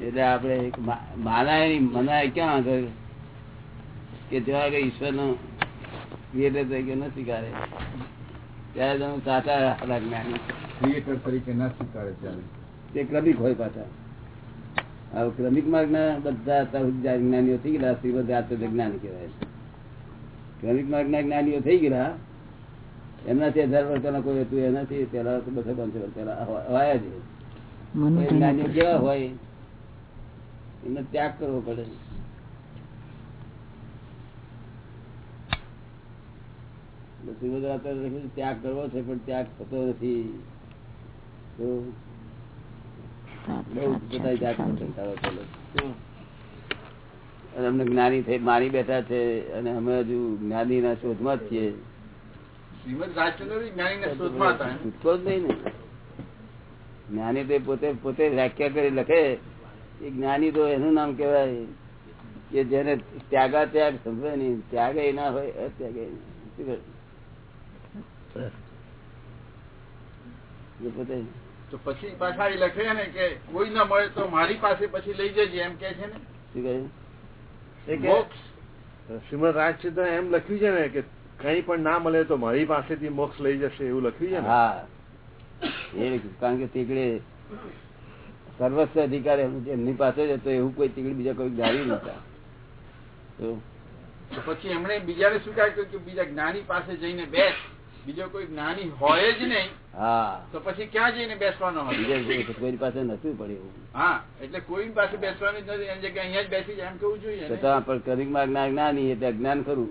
એટલે આપણે એક મા- માનાય ક્યાં આગળ કે જો આગળ ઈશ્વર નો ક્રિએટર તરીકે ન સ્વીકારે ત્યારે તમે સાચા આપણા જ્ઞાન ક્રિએટર તરીકે ના સ્વીકારે ત્યારે. તે ક્રમિક હોય પાછા. હવે ક્રમિક માર્ગ ના બધા જ્ઞાનીઓ થઈ ગયા શ્રીમદ આચાર્ય જ્ઞાન કહેવાય ક્રમિક માર્ગ ના જ્ઞાનીઓ થઈ ગયા એમનાથી હજાર વર્ષના કોઈ હતું એનાથી પેલા તો બસો પાંચસો વર્ષ પેલા હવાયા જ જ્ઞાનીઓ કેવા હોય એનો ત્યાગ કરવો પડે. ત્યાગ કરવો છે પણ ત્યાગ થતો નથી. તો બહુ બધા ત્યાગ કરતા ચાલો અને અમને જ્ઞાની થઈ મારી બેઠા છે અને અમે હજુ જ્ઞાની ના શોધમાં જ છીએ. શ્રીમદ રાજચંદ્ર શોધમાં હતા જ્ઞાની તો પોતે પોતે વ્યાખ્યા કરી લખે. એ જ્ઞાની તો એનું નામ કેવાય કે જેને ત્યાગા ત્યાગ સમજે નહીં. ત્યાગ ના હોય અત્યાગ એ પોતે તો પછી પાછા એ લખે ને કે કોઈ ના મળે તો મારી પાસે પછી લઈ જજે એમ કે છે ને. શું કહે શ્રીમદ રાજચંદ્ર એમ લખ્યું છે ને કે કઈ પણ ના મળે તો મારી પાસેથી મોક્ષ લઈ જશે એવું લખ્યું છે હા. એ કારણ કે તીકડે સર્વસ્વ અધિકાર એમની પાસે જ હતો એવું કોઈ તીકડી બીજા કોઈ જાણી નતા પછી એમણે બીજાને સ્વીકાર કર્યું કે બીજા જ્ઞાની પાસે જઈને બેસ. બીજો કોઈ જ્ઞાની હોય જ નહીં. હા. તો પછી ક્યાં જઈને બેસવાનો બીજા કોઈ પાસે નતું પડ્યું હા એટલે કોઈ પાસે બેસવાની જ નથી. એમ જગ્યા અહીંયા જ બેસી જાય એમ કેવું જોઈએ ને? છતાં પણ ના જ્ઞાની એટલે અજ્ઞાન ખરું.